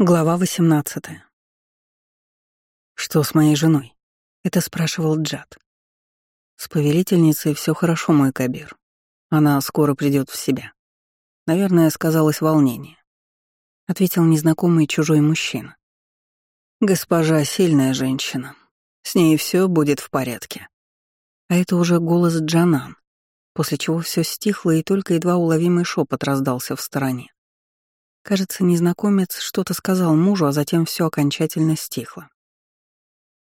Глава 18. «Что с моей женой?» — это спрашивал Джад. «С повелительницей все хорошо, мой Кабир. Она скоро придет в себя. Наверное, сказалось волнение», — ответил незнакомый чужой мужчина. «Госпожа — сильная женщина. С ней все будет в порядке». А это уже голос Джанан, после чего все стихло, и только едва уловимый шепот раздался в стороне. Кажется, незнакомец что-то сказал мужу, а затем все окончательно стихло.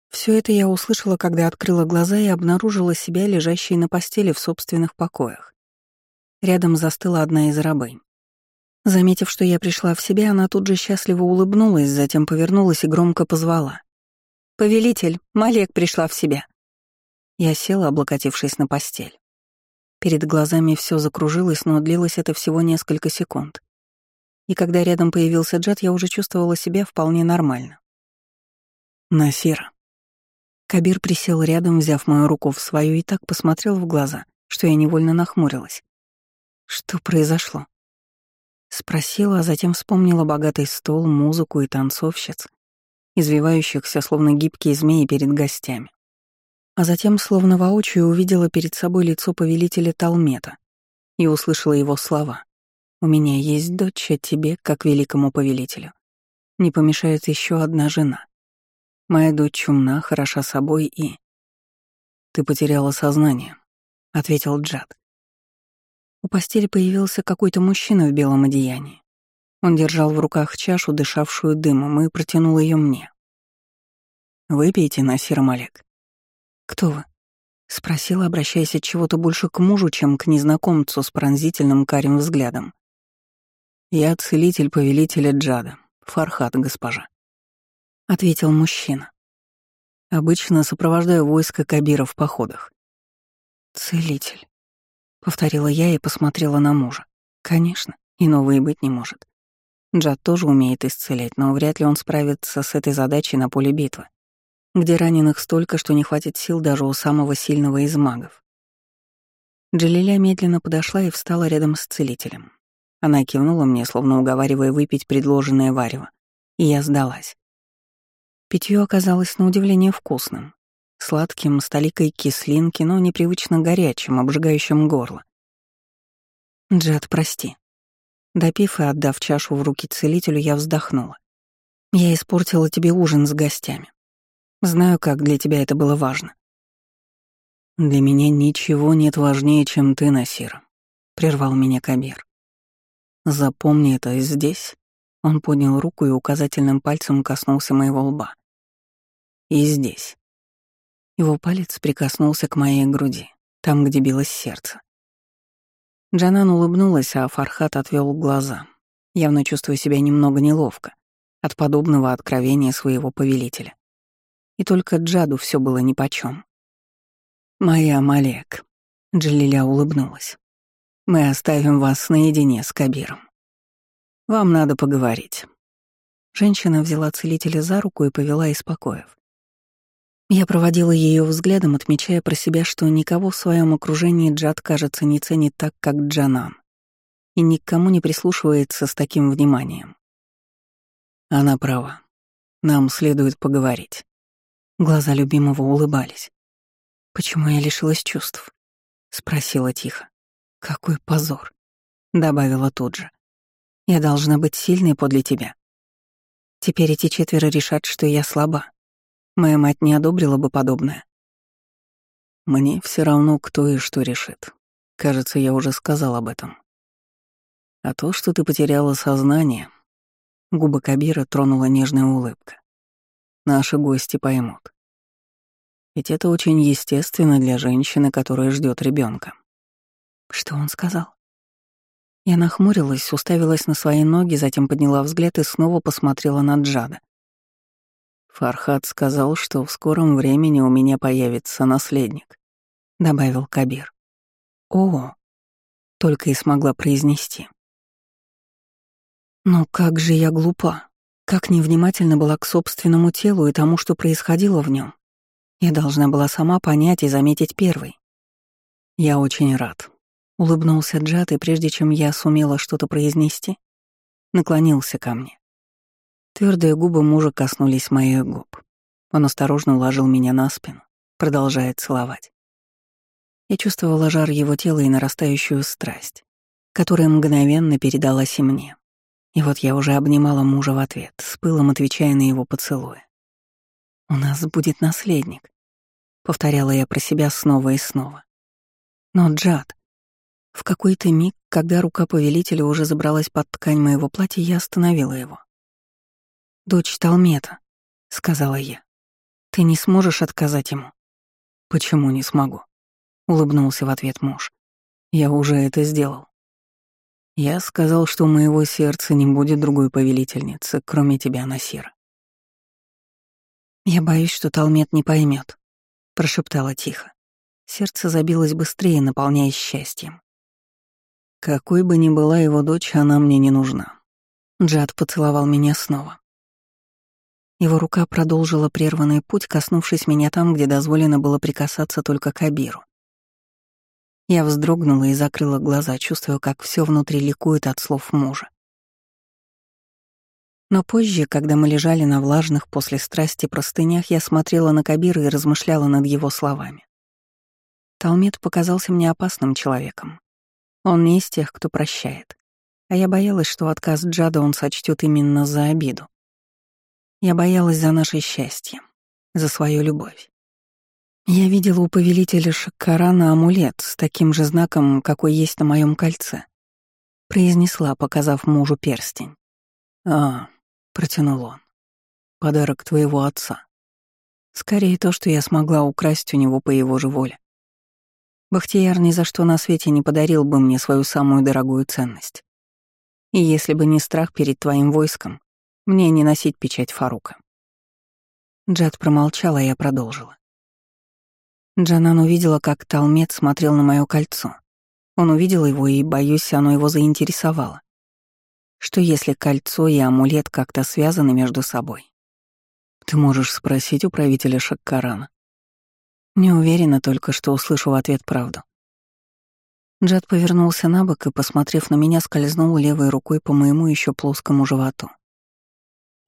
Все это я услышала, когда открыла глаза и обнаружила себя лежащей на постели в собственных покоях. Рядом застыла одна из рабынь. Заметив, что я пришла в себя, она тут же счастливо улыбнулась, затем повернулась и громко позвала. «Повелитель, Малек пришла в себя». Я села, облокотившись на постель. Перед глазами все закружилось, но длилось это всего несколько секунд и когда рядом появился Джад, я уже чувствовала себя вполне нормально. «Насира». Кабир присел рядом, взяв мою руку в свою, и так посмотрел в глаза, что я невольно нахмурилась. «Что произошло?» Спросила, а затем вспомнила богатый стол, музыку и танцовщиц, извивающихся, словно гибкие змеи перед гостями. А затем, словно воочию, увидела перед собой лицо повелителя Талмета и услышала его слова. У меня есть дочь, а тебе, как великому повелителю, не помешает еще одна жена. Моя дочь умна, хороша собой и... Ты потеряла сознание, — ответил Джад. У постели появился какой-то мужчина в белом одеянии. Он держал в руках чашу, дышавшую дымом, и протянул ее мне. «Выпейте, Насир Малек». «Кто вы?» — спросила, обращаясь от чего-то больше к мужу, чем к незнакомцу с пронзительным карим взглядом. «Я целитель повелителя Джада, Фархат, госпожа», — ответил мужчина. «Обычно сопровождаю войско Кабира в походах». «Целитель», — повторила я и посмотрела на мужа. «Конечно, и быть не может. Джад тоже умеет исцелять, но вряд ли он справится с этой задачей на поле битвы, где раненых столько, что не хватит сил даже у самого сильного из магов». Джалиля медленно подошла и встала рядом с целителем. Она кивнула мне, словно уговаривая выпить предложенное варево, и я сдалась. Питье оказалось на удивление вкусным, сладким, с толикой кислинки, но непривычно горячим, обжигающим горло. «Джад, прости». Допив и отдав чашу в руки целителю, я вздохнула. «Я испортила тебе ужин с гостями. Знаю, как для тебя это было важно». «Для меня ничего нет важнее, чем ты, Насир», — прервал меня Кабир. Запомни это здесь. Он поднял руку и указательным пальцем коснулся моего лба. И здесь. Его палец прикоснулся к моей груди, там, где билось сердце. Джанан улыбнулась, а Фархат отвел глаза, явно чувствуя себя немного неловко от подобного откровения своего повелителя. И только Джаду все было нипочем. «Моя Малек», — Джалиля улыбнулась. Мы оставим вас наедине с Кабиром. Вам надо поговорить». Женщина взяла целителя за руку и повела из покоев. Я проводила ее взглядом, отмечая про себя, что никого в своем окружении Джад, кажется, не ценит так, как Джанан, и никому не прислушивается с таким вниманием. Она права. Нам следует поговорить. Глаза любимого улыбались. «Почему я лишилась чувств?» — спросила тихо. «Какой позор!» — добавила тут же. «Я должна быть сильной подле тебя. Теперь эти четверо решат, что я слаба. Моя мать не одобрила бы подобное». «Мне все равно, кто и что решит. Кажется, я уже сказал об этом. А то, что ты потеряла сознание...» Губы Кабира тронула нежная улыбка. «Наши гости поймут. Ведь это очень естественно для женщины, которая ждет ребенка. Что он сказал? Я нахмурилась, уставилась на свои ноги, затем подняла взгляд и снова посмотрела на Джада. Фархат сказал, что в скором времени у меня появится наследник, добавил Кабир. О, только и смогла произнести. Но как же я глупа, как невнимательно была к собственному телу и тому, что происходило в нем. Я должна была сама понять и заметить первой. Я очень рад, Улыбнулся Джад, и прежде чем я сумела что-то произнести, наклонился ко мне. Твердые губы мужа коснулись моих губ. Он осторожно уложил меня на спину, продолжая целовать. Я чувствовала жар его тела и нарастающую страсть, которая мгновенно передалась и мне. И вот я уже обнимала мужа в ответ, с пылом отвечая на его поцелуи. «У нас будет наследник», — повторяла я про себя снова и снова. Но Джад... В какой-то миг, когда рука повелителя уже забралась под ткань моего платья, я остановила его. «Дочь Талмета», — сказала я. «Ты не сможешь отказать ему?» «Почему не смогу?» — улыбнулся в ответ муж. «Я уже это сделал. Я сказал, что у моего сердца не будет другой повелительницы, кроме тебя, Насира. «Я боюсь, что Талмет не поймет, прошептала тихо. Сердце забилось быстрее, наполняясь счастьем. Какой бы ни была его дочь, она мне не нужна. Джад поцеловал меня снова. Его рука продолжила прерванный путь, коснувшись меня там, где дозволено было прикасаться только к Абиру. Я вздрогнула и закрыла глаза, чувствуя, как все внутри ликует от слов мужа. Но позже, когда мы лежали на влажных после страсти простынях, я смотрела на Кабира и размышляла над его словами. Талмет показался мне опасным человеком. Он не из тех, кто прощает. А я боялась, что отказ Джада он сочтет именно за обиду. Я боялась за наше счастье, за свою любовь. Я видела у повелителя Шаккарана амулет с таким же знаком, какой есть на моем кольце. Произнесла, показав мужу перстень. «А», — протянул он, — «подарок твоего отца. Скорее то, что я смогла украсть у него по его же воле. Бахтияр ни за что на свете не подарил бы мне свою самую дорогую ценность. И если бы не страх перед твоим войском, мне не носить печать Фарука». Джад промолчала, а я продолжила. Джанан увидела, как Талмет смотрел на мое кольцо. Он увидел его, и, боюсь, оно его заинтересовало. Что если кольцо и амулет как-то связаны между собой? Ты можешь спросить у правителя Шаккарана. Не уверена только, что услышу в ответ правду. Джад повернулся на бок и, посмотрев на меня, скользнул левой рукой по моему еще плоскому животу.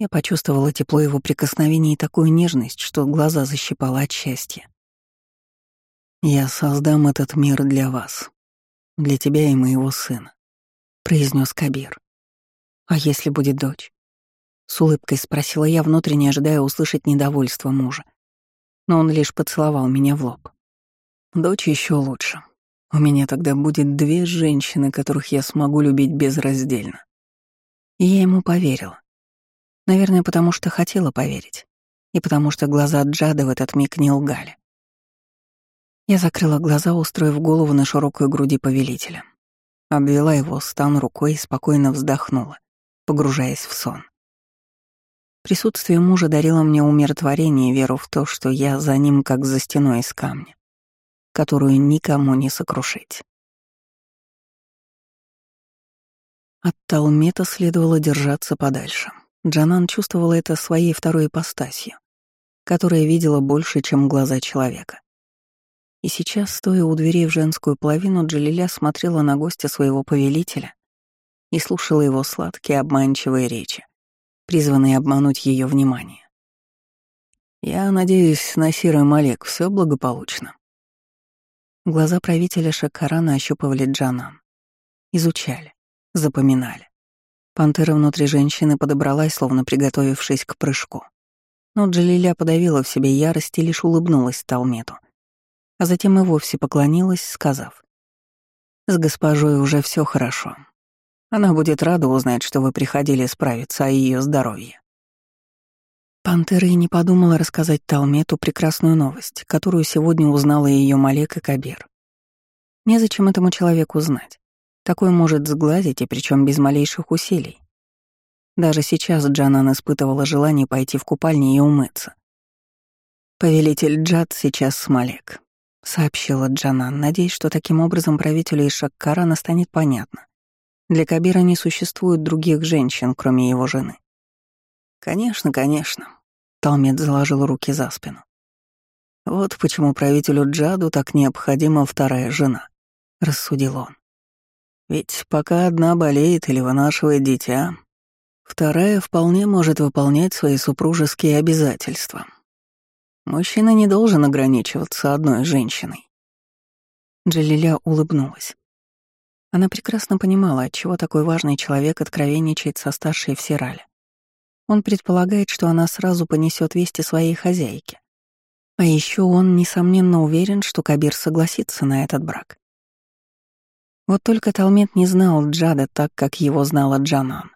Я почувствовала тепло его прикосновения и такую нежность, что глаза защипала от счастья. «Я создам этот мир для вас, для тебя и моего сына», — произнес Кабир. «А если будет дочь?» С улыбкой спросила я, внутренне ожидая услышать недовольство мужа. Но он лишь поцеловал меня в лоб. «Дочь еще лучше. У меня тогда будет две женщины, которых я смогу любить безраздельно». И я ему поверила. Наверное, потому что хотела поверить. И потому что глаза Джада в этот миг не лгали. Я закрыла глаза, устроив голову на широкой груди повелителя. Обвела его стан рукой и спокойно вздохнула, погружаясь в сон. Присутствие мужа дарило мне умиротворение и веру в то, что я за ним как за стеной из камня, которую никому не сокрушить. От Талмета следовало держаться подальше. Джанан чувствовала это своей второй ипостасью, которая видела больше, чем глаза человека. И сейчас, стоя у дверей в женскую половину, Джалиля смотрела на гостя своего повелителя и слушала его сладкие обманчивые речи, призванные обмануть ее внимание. «Я надеюсь, на Сира Малек все благополучно». Глаза правителя Шакарана ощупывали Джанан. Изучали, запоминали. Пантера внутри женщины подобралась, словно приготовившись к прыжку. Но Джалиля подавила в себе ярость и лишь улыбнулась Талмету — а затем и вовсе поклонилась, сказав. «С госпожой уже все хорошо. Она будет рада узнать, что вы приходили справиться о ее здоровье». Пантера и не подумала рассказать Талмету прекрасную новость, которую сегодня узнала ее Малек и Кабир. Незачем этому человеку знать. Такое может сгладить, и причем без малейших усилий. Даже сейчас Джанан испытывала желание пойти в купальни и умыться. Повелитель Джад сейчас с Малек. — сообщила Джанан, надеясь, что таким образом правителю Ишаккарана станет понятно. Для Кабира не существует других женщин, кроме его жены. «Конечно, конечно», — Талмед заложил руки за спину. «Вот почему правителю Джаду так необходима вторая жена», — рассудил он. «Ведь пока одна болеет или вынашивает дитя, Вторая вполне может выполнять свои супружеские обязательства. Мужчина не должен ограничиваться одной женщиной. Джалиля улыбнулась. Она прекрасно понимала, отчего такой важный человек откровенничает со старшей в Сирале. Он предполагает, что она сразу понесет вести своей хозяйке. А еще он, несомненно, уверен, что Кабир согласится на этот брак. Вот только Талмет не знал Джада так, как его знала Джанан.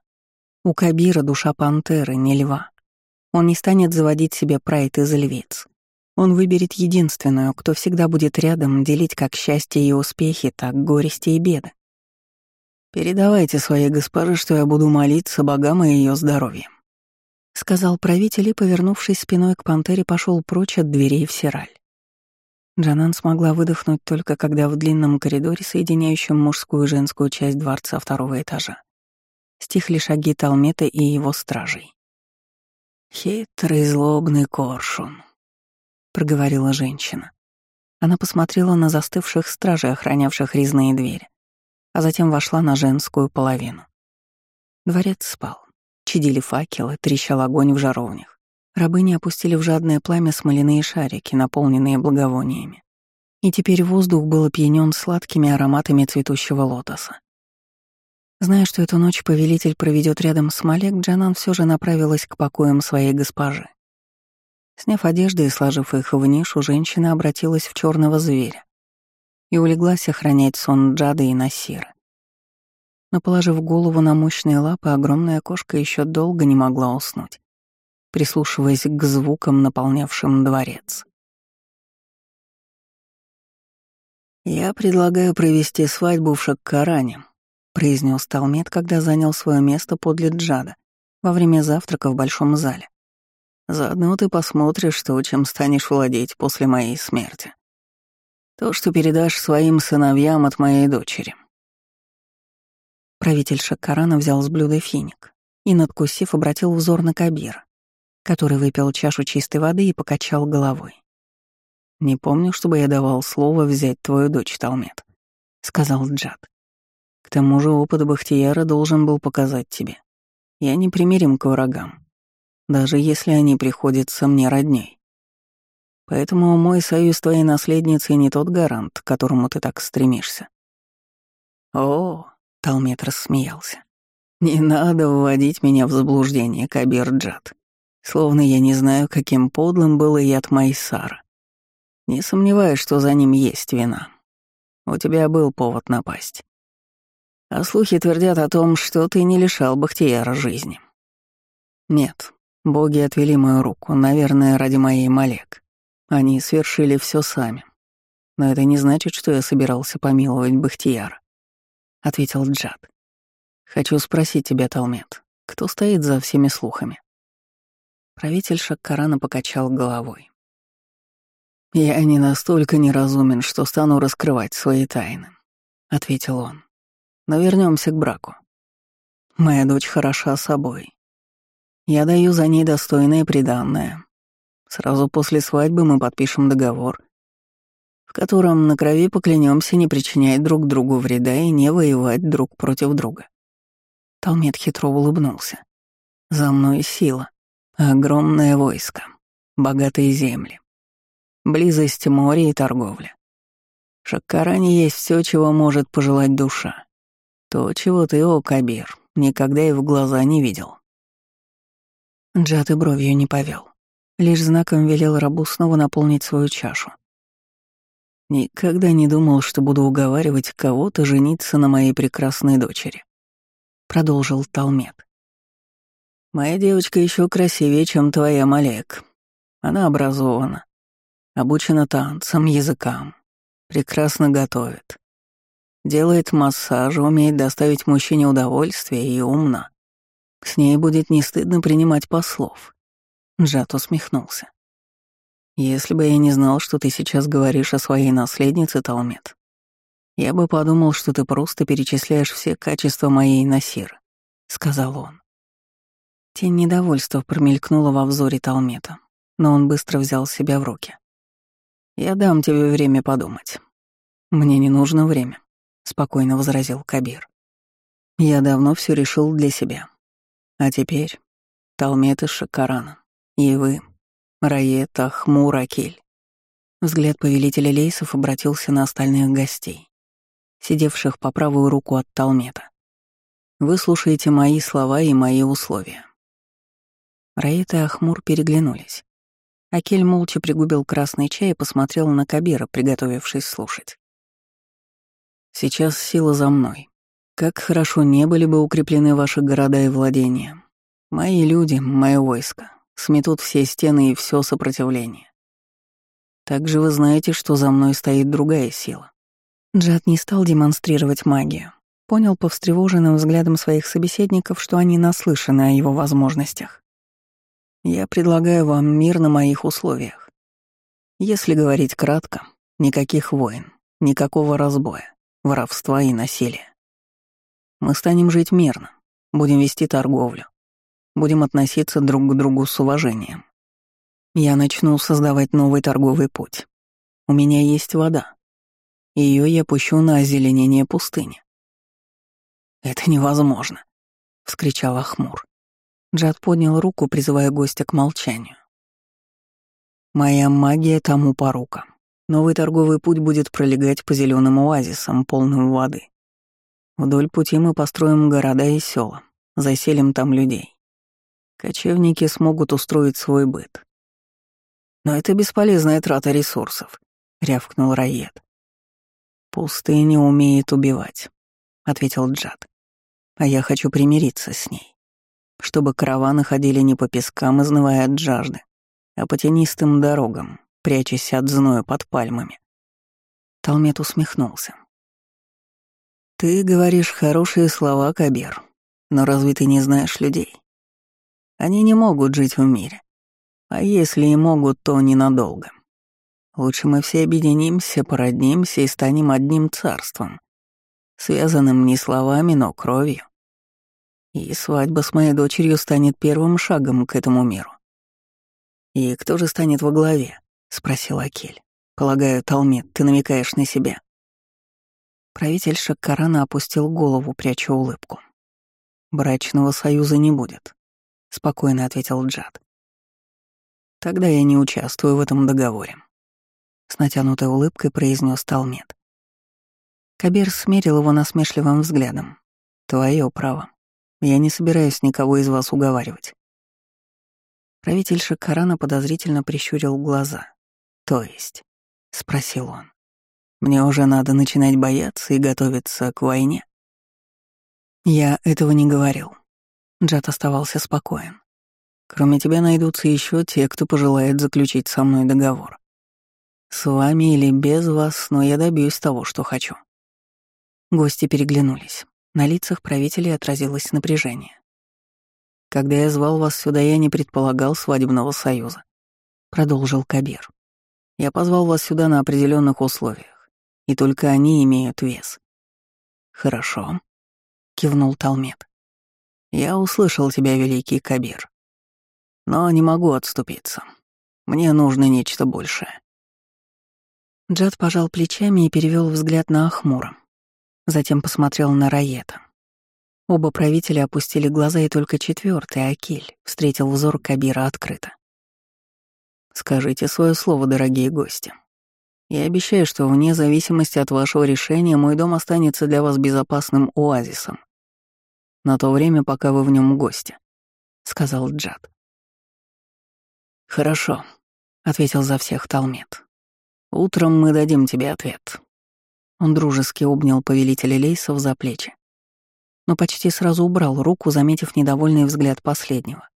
У Кабира душа пантеры, не льва. Он не станет заводить себе прайд из львиц. Он выберет единственную, кто всегда будет рядом, делить как счастье и успехи, так горести и беды. «Передавайте своей госпоже, что я буду молиться богам и ее здоровьем», — сказал правитель и, повернувшись спиной к пантере, пошел прочь от дверей в Сираль. Джанан смогла выдохнуть только когда в длинном коридоре, соединяющем мужскую и женскую часть дворца второго этажа, стихли шаги Талмета и его стражей. «Хитрый злобный коршун», — проговорила женщина. Она посмотрела на застывших стражей, охранявших резные двери, а затем вошла на женскую половину. Дворец спал. Чадили факелы, трещал огонь в жаровнях. Рабыни опустили в жадное пламя смоляные шарики, наполненные благовониями. И теперь воздух был опьянен сладкими ароматами цветущего лотоса. Зная, что эту ночь повелитель проведет рядом с Малек, Джанан все же направилась к покоям своей госпожи. Сняв одежды и сложив их в нишу, женщина обратилась в черного зверя и улеглась охранять сон Джады и Насира. Но положив голову на мощные лапы, огромная кошка еще долго не могла уснуть прислушиваясь к звукам, наполнявшим дворец. «Я предлагаю провести свадьбу в Шаккаране», — произнес Талмет, когда занял свое место подле Джада во время завтрака в большом зале. «Заодно ты посмотришь то, чем станешь владеть после моей смерти. То, что передашь своим сыновьям от моей дочери». Правитель Шаккарана взял с блюда финик и, надкусив, обратил взор на Кабира который выпил чашу чистой воды и покачал головой. «Не помню, чтобы я давал слово взять твою дочь, Талмет», — сказал Джад. «К тому же опыт Бахтияра должен был показать тебе. Я не примирим к врагам, даже если они приходятся мне родней. Поэтому мой союз с твоей наследницей не тот гарант, к которому ты так стремишься». «О», — Талмет рассмеялся, — «не надо вводить меня в заблуждение, Кабир Джад. Словно я не знаю, каким подлым был яд Майсара. Не сомневаюсь, что за ним есть вина. У тебя был повод напасть. А слухи твердят о том, что ты не лишал Бахтияра жизни. Нет, боги отвели мою руку, наверное, ради моей Малек. Они свершили все сами. Но это не значит, что я собирался помиловать Бахтияра, — ответил Джад. Хочу спросить тебя, Талмет, кто стоит за всеми слухами? Правитель Шаккарана покачал головой. «Я не настолько неразумен, что стану раскрывать свои тайны», — ответил он. «Но вернемся к браку. Моя дочь хороша собой. Я даю за ней достойное приданное. Сразу после свадьбы мы подпишем договор, в котором на крови поклянемся не причинять друг другу вреда и не воевать друг против друга». Талмет хитро улыбнулся. «За мной сила. Огромное войско, богатые земли, близость моря и торговля. В Шаккаране есть все, чего может пожелать душа. То, чего ты, о Кабир, никогда и в глаза не видел. Джад и бровью не повел. Лишь знаком велел рабу снова наполнить свою чашу. Никогда не думал, что буду уговаривать кого-то жениться на моей прекрасной дочери. Продолжил Талмет. Моя девочка еще красивее, чем твоя Малек. Она образована, обучена танцам, языкам, прекрасно готовит, делает массажи, умеет доставить мужчине удовольствие и умна. С ней будет не стыдно принимать послов. Джат усмехнулся. Если бы я не знал, что ты сейчас говоришь о своей наследнице, Талмет, я бы подумал, что ты просто перечисляешь все качества моей Насиры, — сказал он. Тень недовольства промелькнула во взоре Талмета, но он быстро взял себя в руки. «Я дам тебе время подумать». «Мне не нужно время», — спокойно возразил Кабир. «Я давно все решил для себя. А теперь Талмет и Шакарана. И вы, Раета, Хмур, Акиль. Взгляд повелителя Лейсов обратился на остальных гостей, сидевших по правую руку от Талмета. Вы слушаете мои слова и мои условия. Раэт и Ахмур переглянулись. Акель молча пригубил красный чай и посмотрел на Кабира, приготовившись слушать. «Сейчас сила за мной. Как хорошо не были бы укреплены ваши города и владения. Мои люди, мое войско, сметут все стены и все сопротивление. Также вы знаете, что за мной стоит другая сила. Джад не стал демонстрировать магию. Понял по встревоженным взглядам своих собеседников, что они наслышаны о его возможностях. Я предлагаю вам мир на моих условиях. Если говорить кратко, никаких войн, никакого разбоя, воровства и насилия. Мы станем жить мирно, будем вести торговлю, будем относиться друг к другу с уважением. Я начну создавать новый торговый путь. У меня есть вода. Ее я пущу на озеленение пустыни. «Это невозможно!» — вскричал Ахмур. Джад поднял руку, призывая гостя к молчанию. «Моя магия тому порука. Новый торговый путь будет пролегать по зеленым оазисам, полным воды. Вдоль пути мы построим города и села, заселим там людей. Кочевники смогут устроить свой быт. Но это бесполезная трата ресурсов, рявкнул Райет. Пустыня умеет убивать, ответил Джад. А я хочу примириться с ней, чтобы караваны ходили не по пескам, изнывая от жажды, а по тенистым дорогам, прячась от зноя под пальмами. Талмет усмехнулся. «Ты говоришь хорошие слова, Кабир, но разве ты не знаешь людей? Они не могут жить в мире. А если и могут, то ненадолго. Лучше мы все объединимся, породнимся и станем одним царством, связанным не словами, но кровью. И свадьба с моей дочерью станет первым шагом к этому миру. «И кто же станет во главе?» — спросил Акель. «Полагаю, Талмит, ты намекаешь на себя». Правитель Шаккарана опустил голову, пряча улыбку. «Брачного союза не будет», — спокойно ответил Джад. «Тогда я не участвую в этом договоре», — с натянутой улыбкой произнес Талмет. Кабир смерил его насмешливым взглядом. «Твое право. Я не собираюсь никого из вас уговаривать». Правитель Шакарана подозрительно прищурил глаза. «То есть?» — спросил он. Мне уже надо начинать бояться и готовиться к войне. Я этого не говорил. Джад оставался спокоен. Кроме тебя найдутся еще те, кто пожелает заключить со мной договор. С вами или без вас, но я добьюсь того, что хочу. Гости переглянулись. На лицах правителей отразилось напряжение. Когда я звал вас сюда, я не предполагал свадебного союза. Продолжил Кабир. Я позвал вас сюда на определенных условиях и только они имеют вес. Хорошо, кивнул Талмет. Я услышал тебя, великий Кабир. Но не могу отступиться. Мне нужно нечто большее. Джад пожал плечами и перевел взгляд на Ахмура. Затем посмотрел на Раета. Оба правителя опустили глаза, и только четвертый, Акиль, встретил взор Кабира открыто. «Скажите свое слово, дорогие гости», я обещаю, что вне зависимости от вашего решения мой дом останется для вас безопасным оазисом. На то время, пока вы в нем гости», — сказал Джад. «Хорошо», — ответил за всех Талмет. «Утром мы дадим тебе ответ». Он дружески обнял повелителя Лейсов за плечи, но почти сразу убрал руку, заметив недовольный взгляд последнего.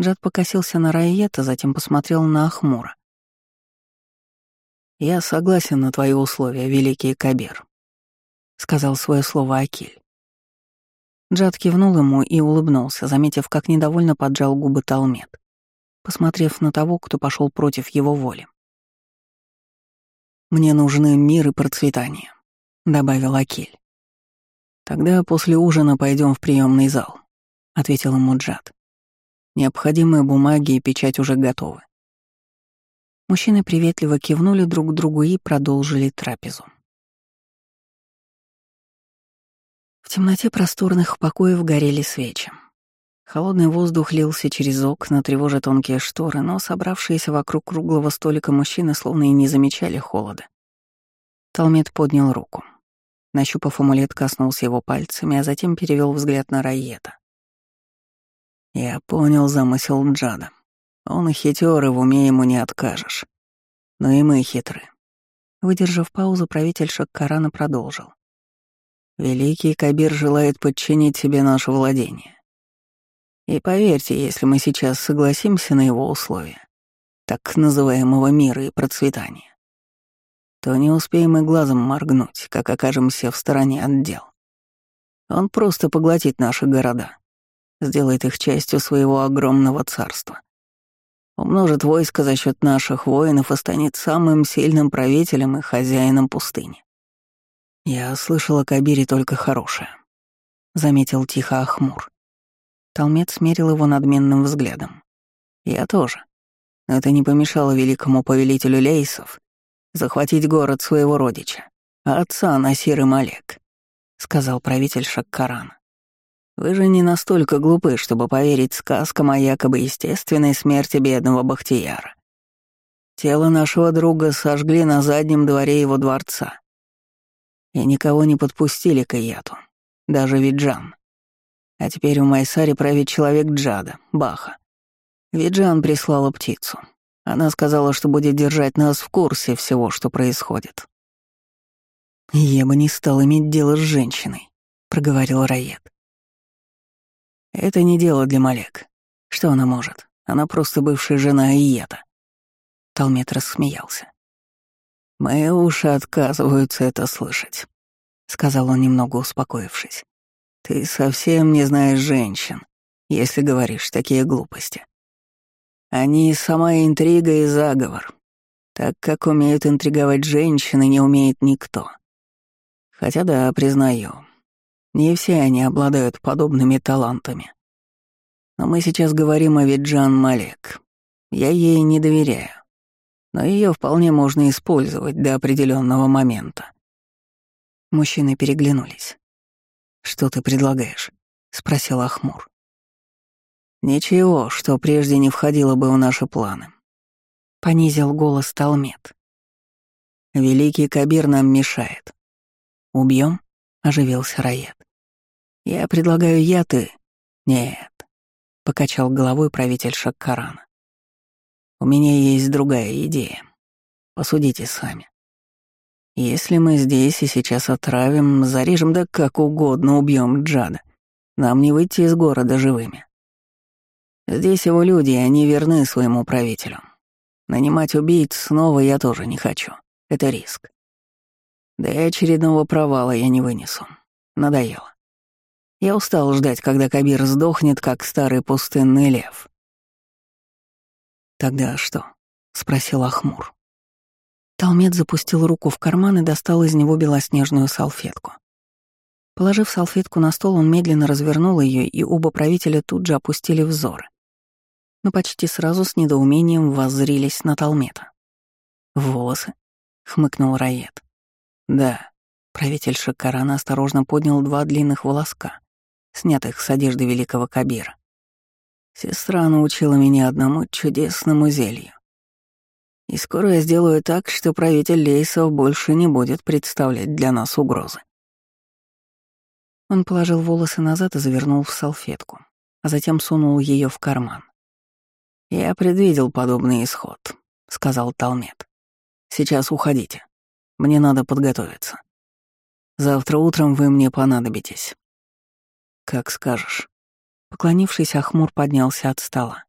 Джад покосился на Райета, затем посмотрел на Ахмура. «Я согласен на твои условия, великий Кабир», — сказал свое слово Акиль. Джад кивнул ему и улыбнулся, заметив, как недовольно поджал губы Талмет, посмотрев на того, кто пошел против его воли. «Мне нужны мир и процветание», — добавил Акиль. «Тогда после ужина пойдем в приемный зал», — ответил ему Джад. «Необходимые бумаги и печать уже готовы. Мужчины приветливо кивнули друг другу и продолжили трапезу. В темноте просторных покоев горели свечи. Холодный воздух лился через окна, тревожа тонкие шторы, но собравшиеся вокруг круглого столика мужчины словно и не замечали холода. Талмет поднял руку. Нащупав амулет, коснулся его пальцами, а затем перевел взгляд на Райета. Я понял замысел Джада. Он хитер, и в уме ему не откажешь. Но и мы хитры. Выдержав паузу, правитель Шаккарана продолжил. Великий Кабир желает подчинить себе наше владение. И поверьте, если мы сейчас согласимся на его условия, так называемого мира и процветания, то не успеем мы глазом моргнуть, как окажемся в стороне от дел. Он просто поглотит наши города, сделает их частью своего огромного царства. Умножит войско за счет наших воинов и станет самым сильным правителем и хозяином пустыни. Я слышал о Кабире только хорошее, заметил тихо Ахмур. Талмет смерил его надменным взглядом. Я тоже. Это не помешало великому повелителю Лейсов захватить город своего родича, отца Насир и Малек, сказал правитель Шаккарана. Вы же не настолько глупы, чтобы поверить сказкам о якобы естественной смерти бедного Бахтияра. Тело нашего друга сожгли на заднем дворе его дворца. И никого не подпустили к Ияту, даже Виджан. А теперь у Майсари правит человек Джада, Баха. Виджан прислала птицу. Она сказала, что будет держать нас в курсе всего, что происходит. «Я бы не стал иметь дело с женщиной», — проговорил Райет. Это не дело для Малек. Что она может? Она просто бывшая жена Иета. Талмет рассмеялся. «Мои уши отказываются это слышать», — сказал он, немного успокоившись. «Ты совсем не знаешь женщин, если говоришь такие глупости. Они — сама интрига и заговор, так как умеют интриговать женщины, не умеет никто. Хотя да, признаю, не все они обладают подобными талантами. Но мы сейчас говорим о Виджан Малек. Я ей не доверяю. Но ее вполне можно использовать до определенного момента. Мужчины переглянулись. «Что ты предлагаешь?» — спросил Ахмур. «Ничего, что прежде не входило бы в наши планы», — понизил голос Талмет. «Великий Кабир нам мешает. Убьем? оживился Раед. «Я предлагаю я, ты...» «Нет», — покачал головой правитель Шаккарана. «У меня есть другая идея. Посудите сами. Если мы здесь и сейчас отравим, зарежем да как угодно убьем Джада, нам не выйти из города живыми. Здесь его люди, и они верны своему правителю. Нанимать убийц снова я тоже не хочу. Это риск. Да и очередного провала я не вынесу. Надоело. Я устал ждать, когда Кабир сдохнет, как старый пустынный лев. «Тогда что?» — спросил Ахмур. Талмет запустил руку в карман и достал из него белоснежную салфетку. Положив салфетку на стол, он медленно развернул ее, и оба правителя тут же опустили взоры. Но почти сразу с недоумением воззрились на Талмета. «Волосы?» — хмыкнул Раед. «Да». Правитель Шакарана осторожно поднял два длинных волоска, снятых с одежды великого Кабира. Сестра научила меня одному чудесному зелью. И скоро я сделаю так, что правитель Лейсов больше не будет представлять для нас угрозы. Он положил волосы назад и завернул в салфетку, а затем сунул ее в карман. «Я предвидел подобный исход», — сказал Талмет. «Сейчас уходите. Мне надо подготовиться. Завтра утром вы мне понадобитесь». «Как скажешь». Поклонившись, Ахмур поднялся от стола.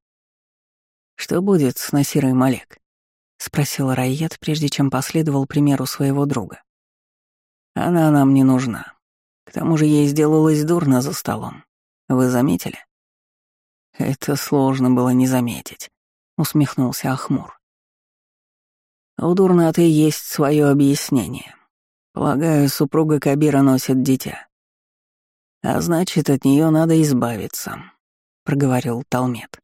«Что будет с Насирой Малек?» — спросил Райет, прежде чем последовал примеру своего друга. «Она нам не нужна. К тому же ей сделалось дурно за столом. Вы заметили?» «Это сложно было не заметить», — усмехнулся Ахмур. «У дурноты есть свое объяснение. Полагаю, супруга Кабира носит дитя. А значит, от нее надо избавиться», — проговорил Талмет.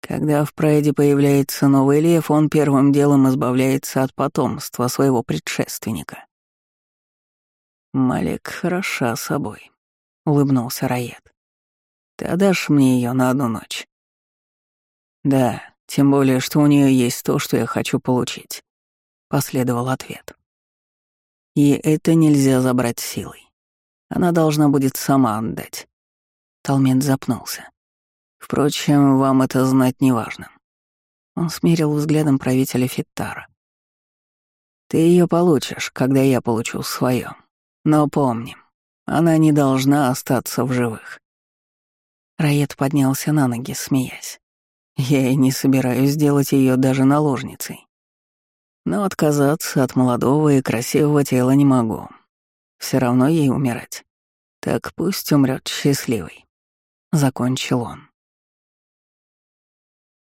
Когда в прайде появляется новый лев, он первым делом избавляется от потомства своего предшественника. «Малек хороша собой», — улыбнулся Раед. Ты отдашь мне ее на одну ночь? Да, тем более, что у нее есть то, что я хочу получить. Последовал ответ. И это нельзя забрать силой. Она должна будет сама отдать. Талмент запнулся. Впрочем, вам это знать не важно. Он смерил взглядом правителя Фиттара. Ты ее получишь, когда я получу свое. Но помни, она не должна остаться в живых. Раед поднялся на ноги, смеясь. Я и не собираюсь сделать ее даже наложницей. Но отказаться от молодого и красивого тела не могу. Все равно ей умирать. Так пусть умрет счастливой. Закончил он.